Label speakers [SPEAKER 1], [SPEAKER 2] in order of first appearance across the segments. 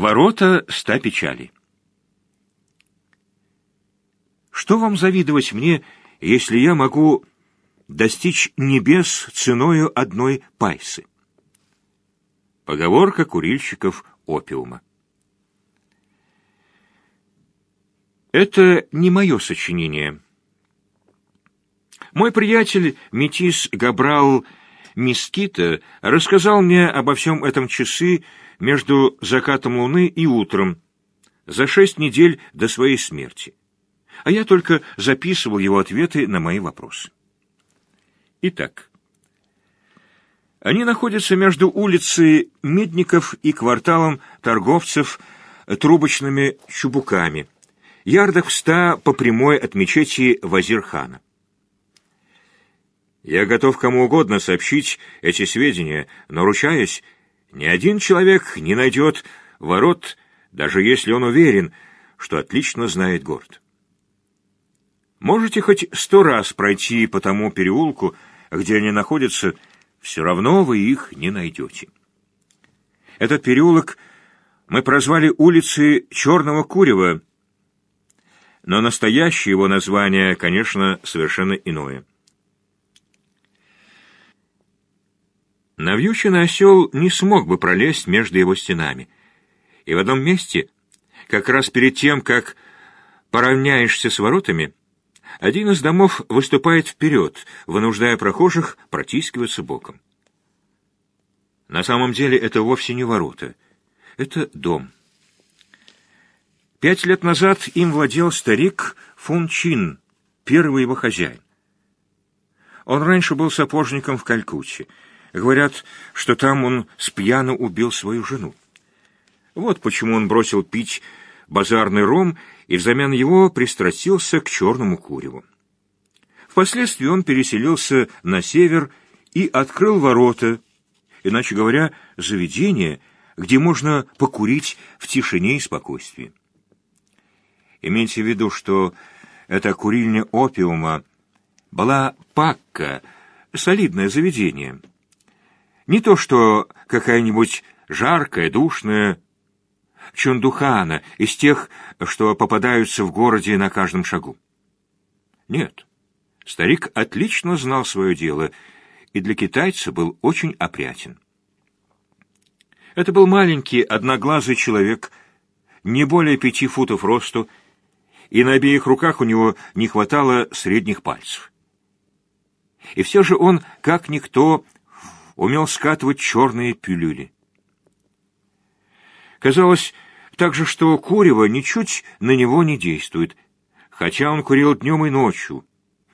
[SPEAKER 1] Ворота ста печалей. Что вам завидовать мне, если я могу достичь небес ценою одной пайсы? Поговорка курильщиков опиума. Это не мое сочинение. Мой приятель Метис Габрал Мискита рассказал мне обо всем этом часы между закатом луны и утром, за шесть недель до своей смерти. А я только записывал его ответы на мои вопросы. Итак, они находятся между улицей Медников и кварталом торговцев трубочными чубуками, ярдах в ста по прямой от мечети Вазирхана. Я готов кому угодно сообщить эти сведения, но, ручаясь, ни один человек не найдет ворот, даже если он уверен, что отлично знает город. Можете хоть сто раз пройти по тому переулку, где они находятся, все равно вы их не найдете. Этот переулок мы прозвали улицей Черного Курева, но настоящее его название, конечно, совершенно иное. Навьюченный осел не смог бы пролезть между его стенами. И в одном месте, как раз перед тем, как поравняешься с воротами, один из домов выступает вперед, вынуждая прохожих протискиваться боком. На самом деле это вовсе не ворота. Это дом. Пять лет назад им владел старик Фун Чин, первый его хозяин. Он раньше был сапожником в Калькутте — Говорят, что там он спьяно убил свою жену. Вот почему он бросил пить базарный ром и взамен его пристрастился к черному куреву. Впоследствии он переселился на север и открыл ворота, иначе говоря, заведение, где можно покурить в тишине и спокойствии. Имейте в виду, что эта курильня опиума была пакка, солидное заведение — не то что какая-нибудь жаркая, душная чундухана из тех, что попадаются в городе на каждом шагу. Нет, старик отлично знал свое дело и для китайца был очень опрятен. Это был маленький, одноглазый человек, не более пяти футов росту, и на обеих руках у него не хватало средних пальцев. И все же он, как никто, умел скатывать черные пилюли. Казалось также, что курево ничуть на него не действует, хотя он курил днем и ночью,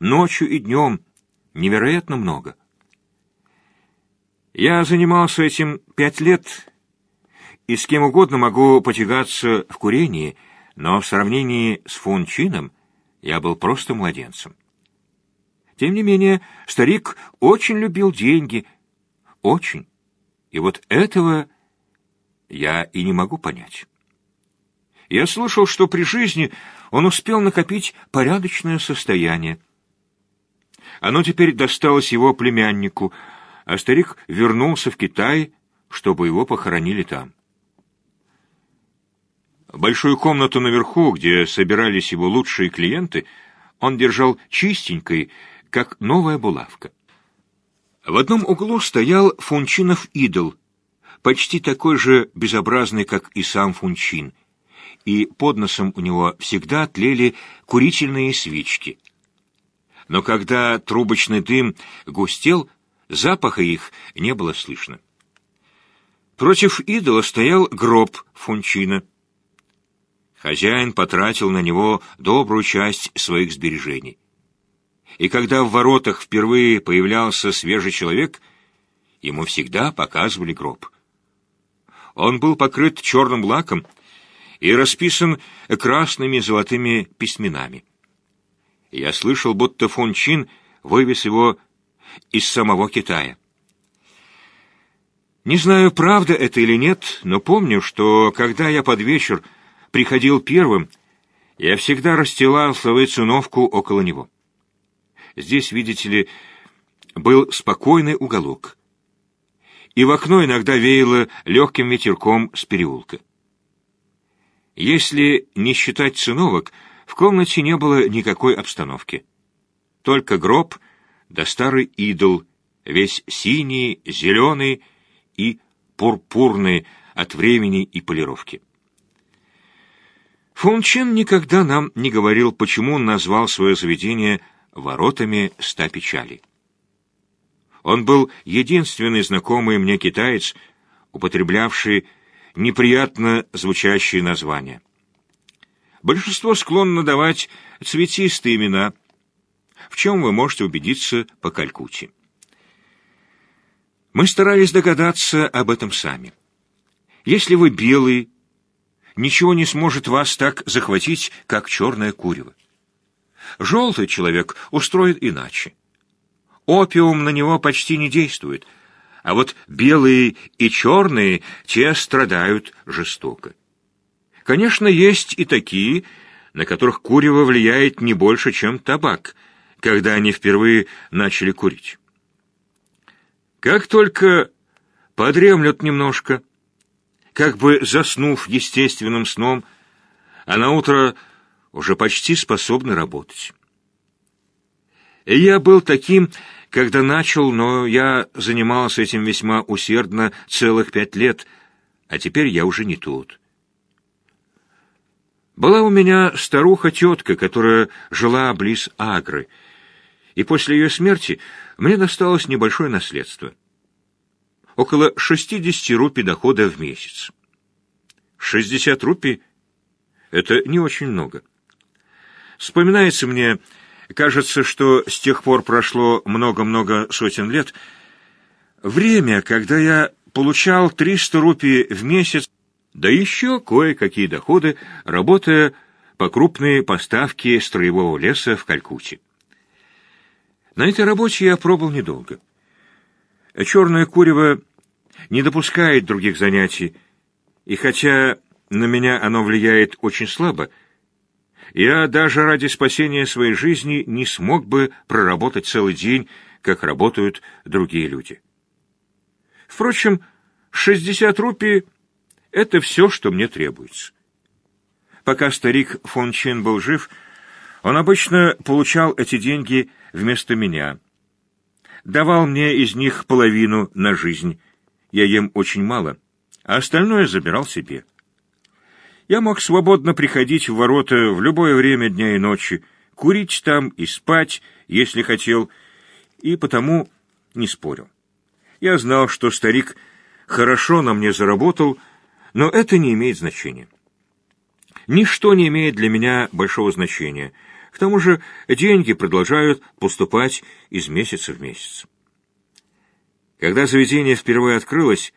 [SPEAKER 1] ночью и днем, невероятно много. Я занимался этим пять лет, и с кем угодно могу потягаться в курении, но в сравнении с Фунчином я был просто младенцем. Тем не менее, старик очень любил деньги — очень. И вот этого я и не могу понять. Я слышал, что при жизни он успел накопить порядочное состояние. Оно теперь досталось его племяннику, а старик вернулся в Китай, чтобы его похоронили там. Большую комнату наверху, где собирались его лучшие клиенты, он держал чистенькой, как новая булавка. В одном углу стоял Фунчинов идол, почти такой же безобразный, как и сам Фунчин, и под носом у него всегда тлели курительные свечки. Но когда трубочный дым густел, запаха их не было слышно. Против идола стоял гроб Фунчина. Хозяин потратил на него добрую часть своих сбережений и когда в воротах впервые появлялся свежий человек, ему всегда показывали гроб. Он был покрыт черным лаком и расписан красными золотыми письменами. Я слышал, будто фон Чин вывез его из самого Китая. Не знаю, правда это или нет, но помню, что когда я под вечер приходил первым, я всегда расстилал свою циновку около него. Здесь, видите ли, был спокойный уголок. И в окно иногда веяло легким ветерком с переулка. Если не считать циновок, в комнате не было никакой обстановки. Только гроб да старый идол, весь синий, зеленый и пурпурный от времени и полировки. Фун Чен никогда нам не говорил, почему он назвал свое заведение «воротами ста печалей». Он был единственный знакомый мне китаец, употреблявший неприятно звучащие названия. Большинство склонно давать цветистые имена, в чем вы можете убедиться по Калькутте. Мы старались догадаться об этом сами. Если вы белый, ничего не сможет вас так захватить, как черное курево. Желтый человек устроит иначе. Опиум на него почти не действует, а вот белые и черные те страдают жестоко. Конечно, есть и такие, на которых курево влияет не больше, чем табак, когда они впервые начали курить. Как только подремлют немножко, как бы заснув естественным сном, а на утро уже почти способны работать. И я был таким, когда начал, но я занимался этим весьма усердно целых пять лет, а теперь я уже не тот. Была у меня старуха-тетка, которая жила близ Агры, и после ее смерти мне досталось небольшое наследство. Около 60 рупий дохода в месяц. 60 рупий — это не очень много. Вспоминается мне, кажется, что с тех пор прошло много-много сотен лет, время, когда я получал 300 рупий в месяц, да еще кое-какие доходы, работая по крупной поставке строевого леса в Калькутте. На этой работе я пробыл недолго. Черное курево не допускает других занятий, и хотя на меня оно влияет очень слабо, я даже ради спасения своей жизни не смог бы проработать целый день, как работают другие люди. Впрочем, 60 рупий — это все, что мне требуется. Пока старик фон Чин был жив, он обычно получал эти деньги вместо меня. Давал мне из них половину на жизнь. Я ем очень мало, а остальное забирал себе. Я мог свободно приходить в ворота в любое время дня и ночи, курить там и спать, если хотел, и потому не спорил. Я знал, что старик хорошо на мне заработал, но это не имеет значения. Ничто не имеет для меня большого значения — к тому же деньги продолжают поступать из месяца в месяц. Когда заведение впервые открылось,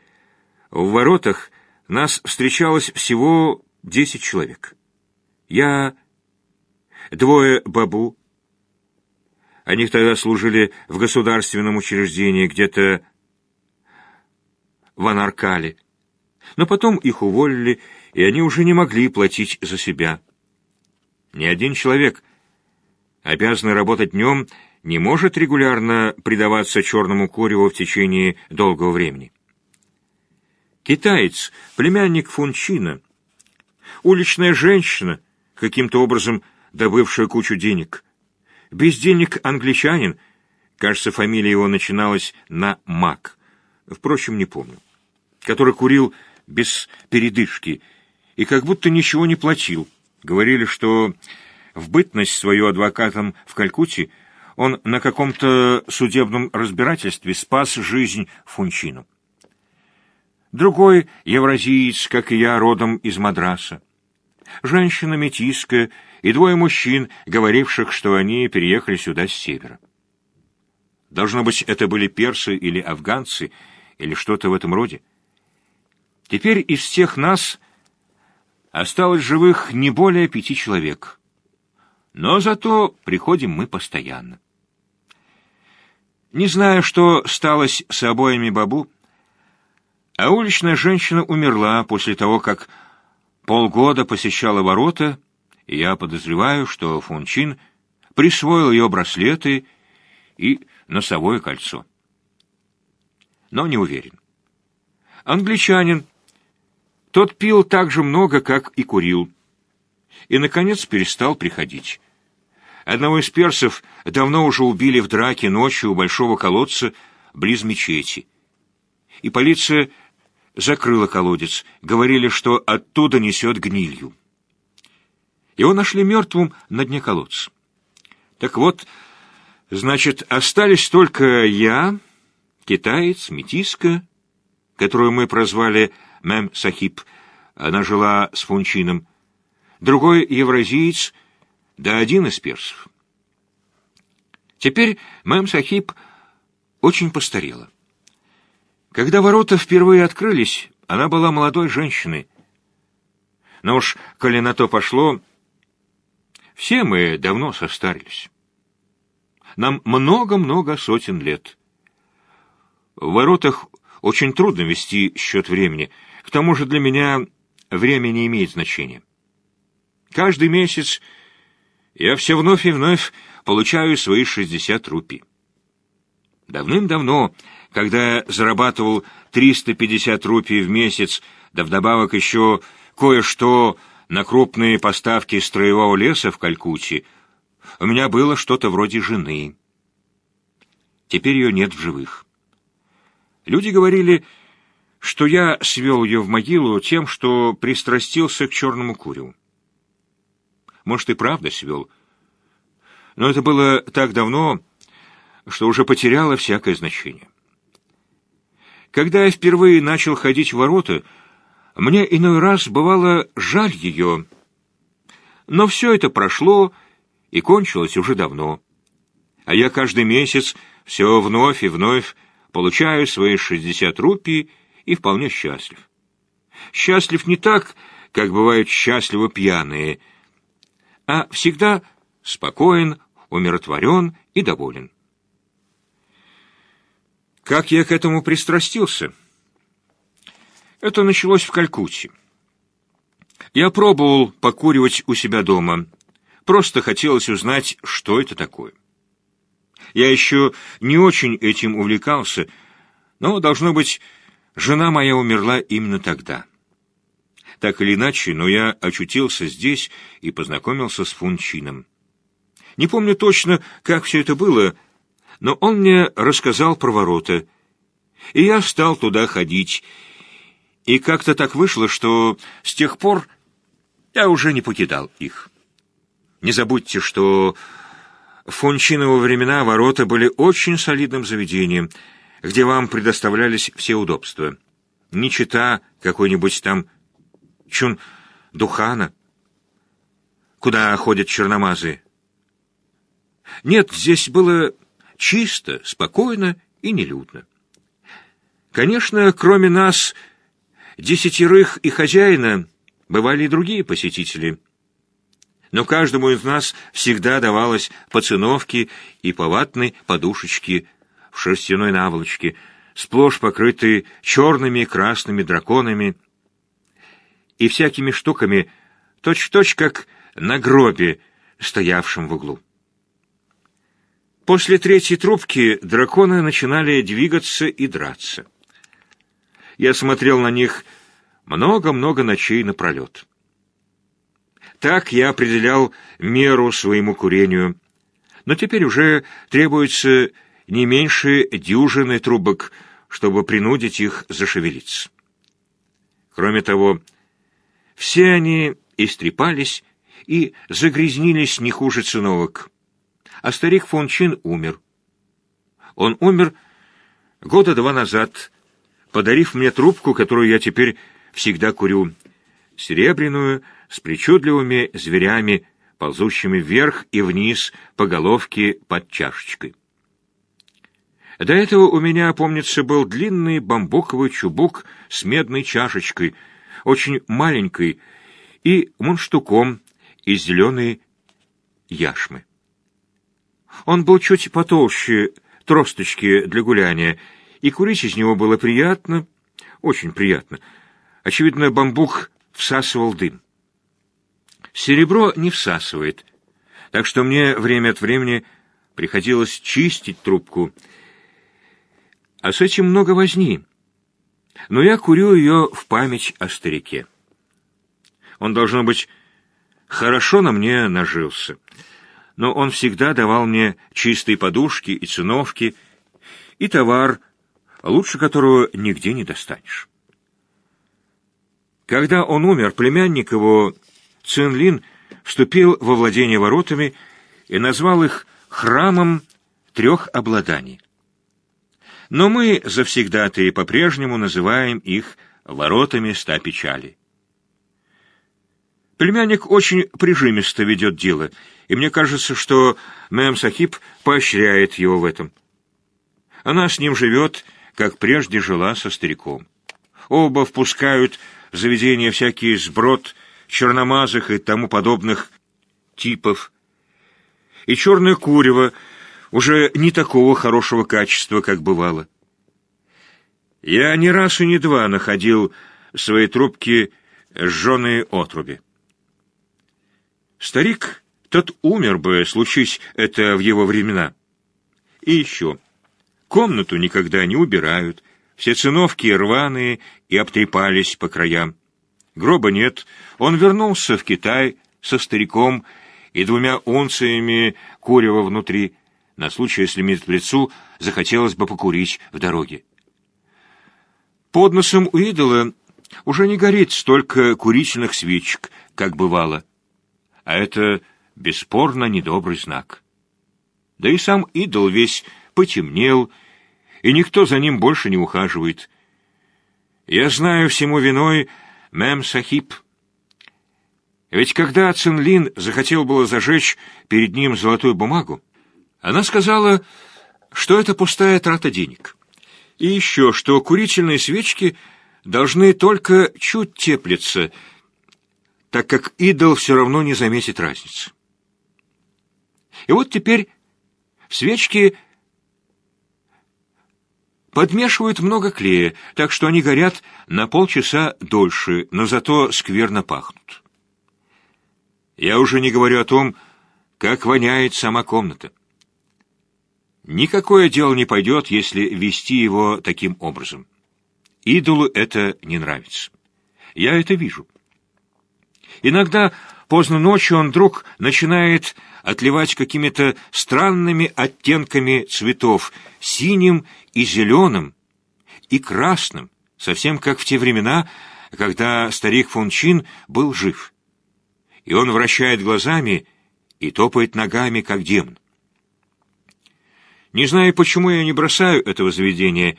[SPEAKER 1] в воротах нас встречалось всего десять человек. Я, двое бабу. Они тогда служили в государственном учреждении где-то в Анаркале. Но потом их уволили, и они уже не могли платить за себя. Ни один человек обязанный работать днем, не может регулярно предаваться черному куреву в течение долгого времени. Китаец, племянник Фунчина, уличная женщина, каким-то образом добывшая кучу денег, безденег англичанин, кажется, фамилия его начиналась на Мак, впрочем, не помню, который курил без передышки и как будто ничего не платил. Говорили, что в бытность свою адвокатом в Калькутте он на каком-то судебном разбирательстве спас жизнь Фунчину. Другой евразиец, как и я, родом из Мадраса. Женщина-метиска и двое мужчин, говоривших, что они переехали сюда с севера. Должно быть, это были персы или афганцы, или что-то в этом роде. Теперь из всех нас осталось живых не более пяти человек — но зато приходим мы постоянно. Не знаю, что сталось с обоими бабу, а уличная женщина умерла после того, как полгода посещала ворота, и я подозреваю, что Фунчин присвоил ее браслеты и носовое кольцо. Но не уверен. Англичанин, Тот пил так же много, как и курил. И, наконец, перестал приходить. Одного из персов давно уже убили в драке ночью у большого колодца близ мечети. И полиция закрыла колодец. Говорили, что оттуда несет гнилью. Его нашли мертвым на дне колодца. Так вот, значит, остались только я, китаец, метиска, которую мы прозвали Мэм Сахиб, она жила с Фунчином, другой евразиец, да один из персов. Теперь Мэм Сахиб очень постарела. Когда ворота впервые открылись, она была молодой женщиной. Но уж, коли на то пошло, все мы давно состарились. Нам много-много сотен лет. В воротах очень трудно вести счет времени. К тому же для меня время не имеет значения. Каждый месяц я все вновь и вновь получаю свои 60 рупий. Давным-давно, когда я зарабатывал 350 рупий в месяц, да вдобавок еще кое-что на крупные поставки строевого леса в Калькутте, у меня было что-то вроде жены. Теперь ее нет в живых. Люди говорили, что я свел ее в могилу тем, что пристрастился к черному курю. Может, и правда свел. Но это было так давно, что уже потеряло всякое значение. Когда я впервые начал ходить в ворота, мне иной раз бывало жаль ее. Но все это прошло и кончилось уже давно. А я каждый месяц все вновь и вновь получаю свои шестьдесят рупий и вполне счастлив. Счастлив не так, как бывают счастливы пьяные, а всегда спокоен, умиротворен и доволен. Как я к этому пристрастился? Это началось в Калькутте. Я пробовал покуривать у себя дома. Просто хотелось узнать, что это такое. Я еще не очень этим увлекался, но, должно быть, жена моя умерла именно тогда. Так или иначе, но я очутился здесь и познакомился с Фунчином. Не помню точно, как все это было, но он мне рассказал про ворота, и я стал туда ходить. И как-то так вышло, что с тех пор я уже не покидал их. Не забудьте, что в Фончиново времена ворота были очень солидным заведением, где вам предоставлялись все удобства. Не чита какой-нибудь там чун-духана, куда ходят черномазы. Нет, здесь было чисто, спокойно и нелюдно. Конечно, кроме нас, десятерых и хозяина, бывали и другие посетители. Но каждому из нас всегда давалось по циновке и по ватной подушечке в шерстяной наволочке, сплошь покрытой черными и красными драконами и всякими штуками, точь-в-точь, -точь, как на гробе, стоявшем в углу. После третьей трубки драконы начинали двигаться и драться. Я смотрел на них много-много ночей напролет. Так я определял меру своему курению, но теперь уже требуется не меньше дюжины трубок, чтобы принудить их зашевелиться. Кроме того, все они истрепались и загрязнились не хуже циновок а старик фон Чин умер. Он умер года два назад, подарив мне трубку, которую я теперь всегда курю, серебряную, с причудливыми зверями, ползущими вверх и вниз по головке под чашечкой. До этого у меня, помнится, был длинный бамбуковый чубук с медной чашечкой, очень маленькой, и мунштуком из зеленой яшмы. Он был чуть потолще тросточки для гуляния, и курить из него было приятно, очень приятно. Очевидно, бамбук всасывал дым. Серебро не всасывает, так что мне время от времени приходилось чистить трубку. А с этим много возни. но я курю ее в память о старике. Он, должно быть, хорошо на мне нажился, но он всегда давал мне чистые подушки и циновки, и товар, лучше которого нигде не достанешь. Когда он умер, племянник его, Цинлин, вступил во владение воротами и назвал их храмом трех обладаний. Но мы завсегдатые по-прежнему называем их воротами ста печалей. Племянник очень прижимисто ведет дело, и мне кажется, что Мэм Сахиб поощряет его в этом. Она с ним живет, как прежде жила со стариком. Оба впускают в заведение всякие сброд черномазых и тому подобных типов. И черное курево уже не такого хорошего качества, как бывало. Я ни раз и ни два находил в своей трубке сжженные отруби. Старик, тот умер бы, случись это в его времена. И еще. Комнату никогда не убирают, все циновки рваные и обтрепались по краям. Гроба нет, он вернулся в Китай со стариком и двумя унциями курева внутри, на случай, если мертвецу захотелось бы покурить в дороге. Под носом у идола уже не горит столько курительных свечек, как бывало. А это бесспорно недобрый знак. Да и сам идол весь потемнел, и никто за ним больше не ухаживает. Я знаю всему виной Мэм Сахиб. Ведь когда Цинлин захотел было зажечь перед ним золотую бумагу, она сказала, что это пустая трата денег. И еще, что курительные свечки должны только чуть теплиться, так как идол все равно не заметит разницы. И вот теперь в свечки Подмешивают много клея, так что они горят на полчаса дольше, но зато скверно пахнут. Я уже не говорю о том, как воняет сама комната. Никакое дело не пойдет, если вести его таким образом. Идолу это не нравится. Я это вижу. Иногда поздно ночью он вдруг начинает отливать какими-то странными оттенками цветов, синим и зеленым, и красным, совсем как в те времена, когда старик фон Чин был жив. И он вращает глазами и топает ногами, как демон. Не знаю, почему я не бросаю этого заведения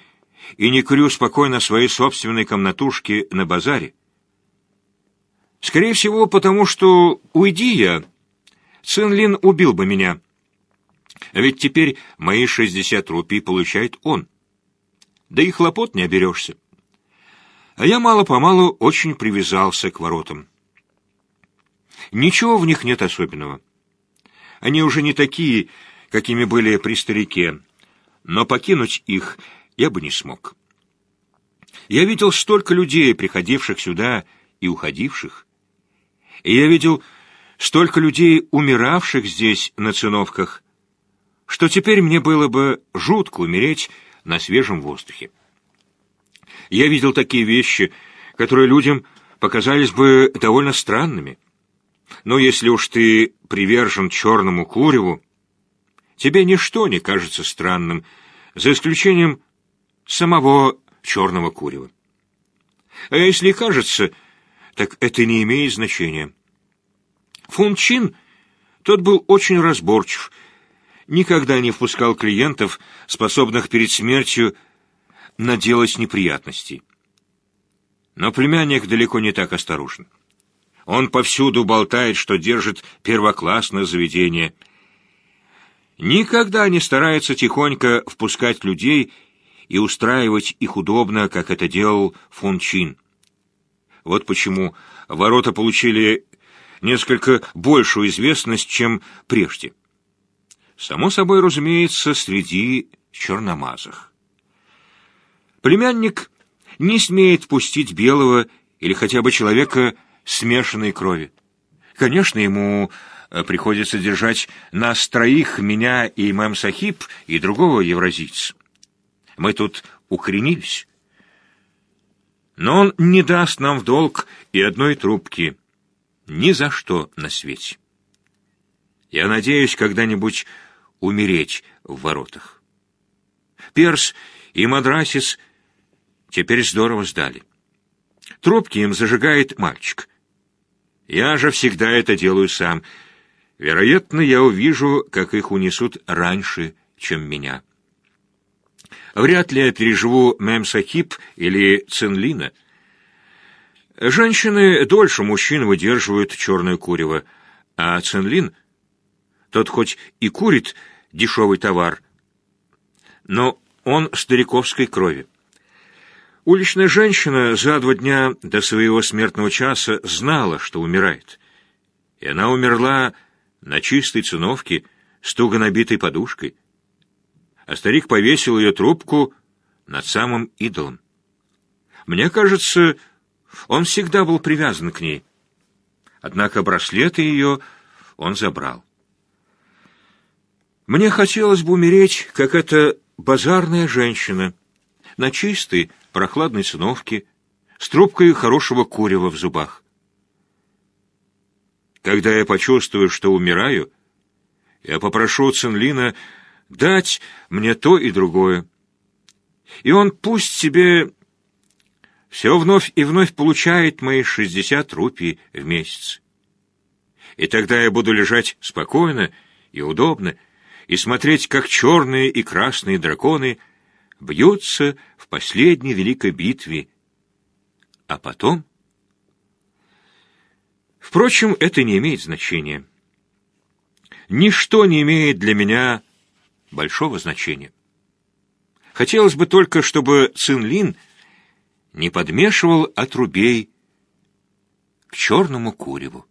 [SPEAKER 1] и не курю спокойно своей собственной комнатушке на базаре. Скорее всего, потому что, уйди я, Цинлин убил бы меня. А ведь теперь мои шестьдесят рупий получает он. Да и хлопот не оберешься. А я мало-помалу очень привязался к воротам. Ничего в них нет особенного. Они уже не такие, какими были при старике, но покинуть их я бы не смог. Я видел столько людей, приходивших сюда и уходивших. И я видел столько людей, умиравших здесь на циновках, что теперь мне было бы жутко умереть на свежем воздухе. Я видел такие вещи, которые людям показались бы довольно странными. Но если уж ты привержен черному куреву, тебе ничто не кажется странным, за исключением самого черного курева. А если кажется, так это не имеет значения. Фун Чин, тот был очень разборчив, никогда не впускал клиентов, способных перед смертью наделать неприятностей. Но племянник далеко не так осторожен. Он повсюду болтает, что держит первоклассное заведение. Никогда не старается тихонько впускать людей и устраивать их удобно, как это делал Фун Чин. Вот почему ворота получили несколько большую известность, чем прежде. Само собой, разумеется, среди черномазых. Племянник не смеет пустить белого или хотя бы человека смешанной крови. Конечно, ему э, приходится держать нас троих, меня и имам Сахиб, и другого евразийца. Мы тут укоренились. Но он не даст нам в долг и одной трубки. Ни за что на свете. Я надеюсь когда-нибудь умереть в воротах. Перс и Мадрасис теперь здорово сдали. Трубки им зажигает мальчик. Я же всегда это делаю сам. Вероятно, я увижу, как их унесут раньше, чем меня. Вряд ли я переживу Мемсахип или Цинлина. Женщины дольше мужчин выдерживают черное курево, а Цинлин, тот хоть и курит дешевый товар, но он стариковской крови. Уличная женщина за два дня до своего смертного часа знала, что умирает. И она умерла на чистой циновке с туго набитой подушкой. А старик повесил ее трубку над самым идолом. Мне кажется, он всегда был привязан к ней. Однако браслеты ее он забрал. Мне хотелось бы умереть, как эта базарная женщина, на чистой, прохладной циновке, с трубкой хорошего курева в зубах. Когда я почувствую, что умираю, я попрошу Цинлина дать мне то и другое. И он пусть себе все вновь и вновь получает мои шестьдесят рупий в месяц. И тогда я буду лежать спокойно и удобно, и смотреть, как черные и красные драконы бьются в последней великой битве. А потом... Впрочем, это не имеет значения. Ничто не имеет для меня большого значения. Хотелось бы только, чтобы Цинлин не подмешивал отрубей к черному куреву.